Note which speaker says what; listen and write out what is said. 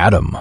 Speaker 1: Adam.